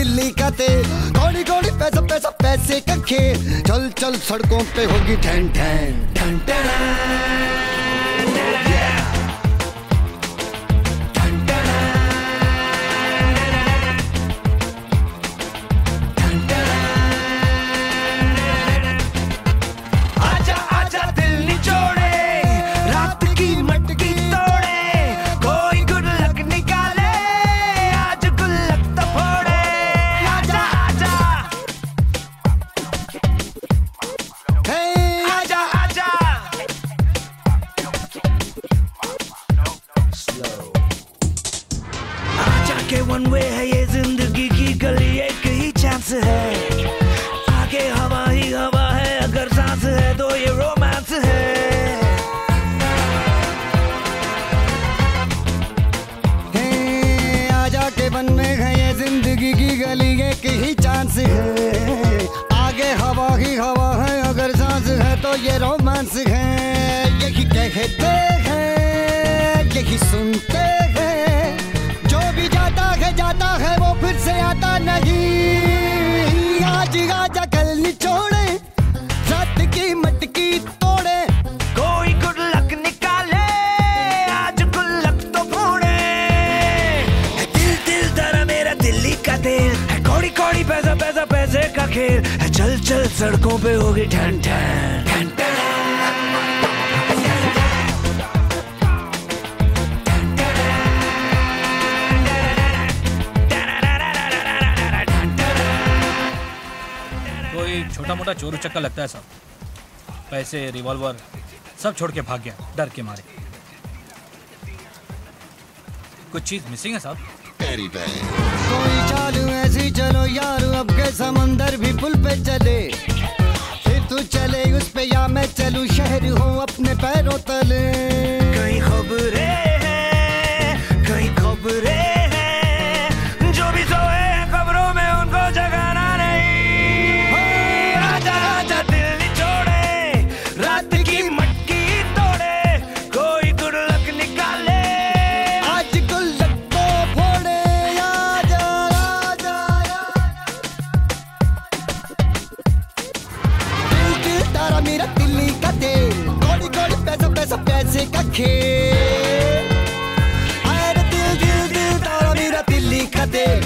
दिल्ली का तेल कौड़ी कौड़ी पैसा पैसा पैसे का खेल चल चल, सड़कों पे होगी ठन ठन। ठन के वन वे है ये ज़िंदगी की गली, एक ही चांस है। आगे हवा ही हवा है, अगर सांस है तो ये रोमांस है। आजा के है ये ज़िंदगी की गली, एक ही चांस है। आगे हवा हवा है, अगर है तो ये रोमांस है। यही कहते हैं, यही सुनते नहीं। आज राजा कल निचोड़े, रात की मटकी तोड़े। कोई गुल्लक निकाले, आज गुल्लक तो फोड़े। दिल दिल दरा मेरा दिल्ली का दिल है कौड़ी कौड़ी पैसा पैसा, पैसे का खेल। चल चल, सड़कों पे होगी ठन ठन छोटा मोटा चोरू चक्का लगता है सब पैसे रिवॉल्वर सब छोड़ के भाग गया। डर के मारे। कुछ चीज़ मिसिंग है साहब? कोई चालू ऐसी चलो यार अब के समंदर भी पुल पे चले। का खेल अरे दिल दिल दिल तारा मेरा दिल्ली का तेल